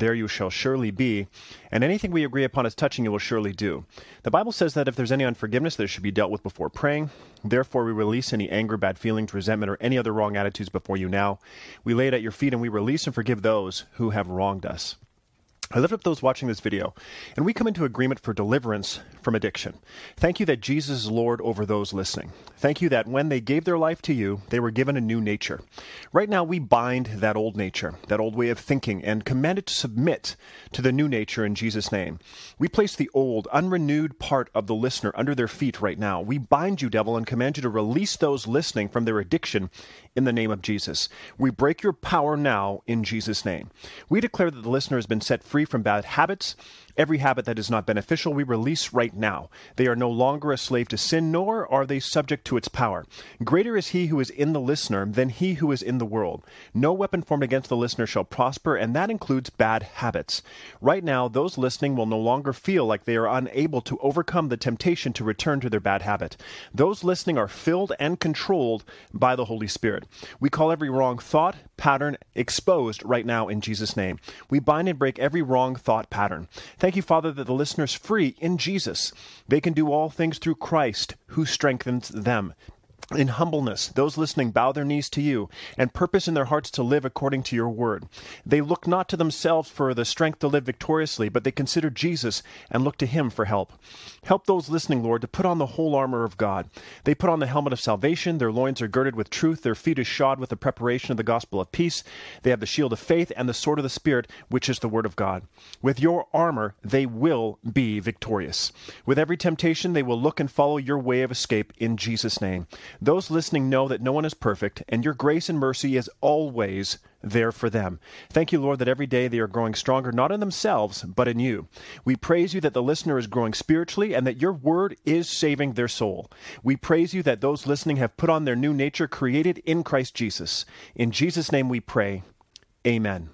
there you shall surely be, and anything we agree upon as touching you will surely do. The Bible says that if there's any unforgiveness, that should be dealt with before praying. Therefore, we release any anger, bad feelings, resentment, or any other wrong attitudes before you now. We lay it at your feet and we release and forgive those who have wronged us. I lift up those watching this video, and we come into agreement for deliverance from addiction. Thank you that Jesus is Lord over those listening. Thank you that when they gave their life to you, they were given a new nature. Right now, we bind that old nature, that old way of thinking, and command it to submit to the new nature in Jesus' name. We place the old, unrenewed part of the listener under their feet right now. We bind you, devil, and command you to release those listening from their addiction in the name of Jesus. We break your power now in Jesus' name. We declare that the listener has been set free free from bad habits. Every habit that is not beneficial, we release right now. They are no longer a slave to sin, nor are they subject to its power. Greater is he who is in the listener than he who is in the world. No weapon formed against the listener shall prosper, and that includes bad habits. Right now, those listening will no longer feel like they are unable to overcome the temptation to return to their bad habit. Those listening are filled and controlled by the Holy Spirit. We call every wrong thought, pattern exposed right now in Jesus' name. We bind and break every wrong thought pattern. Thank you, Father, that the listener's free in Jesus. They can do all things through Christ who strengthens them. In humbleness, those listening bow their knees to you and purpose in their hearts to live according to your word. They look not to themselves for the strength to live victoriously, but they consider Jesus and look to him for help. Help those listening, Lord, to put on the whole armor of God. They put on the helmet of salvation, their loins are girded with truth, their feet are shod with the preparation of the gospel of peace. They have the shield of faith and the sword of the Spirit, which is the word of God. With your armor, they will be victorious. With every temptation, they will look and follow your way of escape in Jesus' name. Those listening know that no one is perfect, and your grace and mercy is always there for them. Thank you, Lord, that every day they are growing stronger, not in themselves, but in you. We praise you that the listener is growing spiritually and that your word is saving their soul. We praise you that those listening have put on their new nature created in Christ Jesus. In Jesus' name we pray. Amen.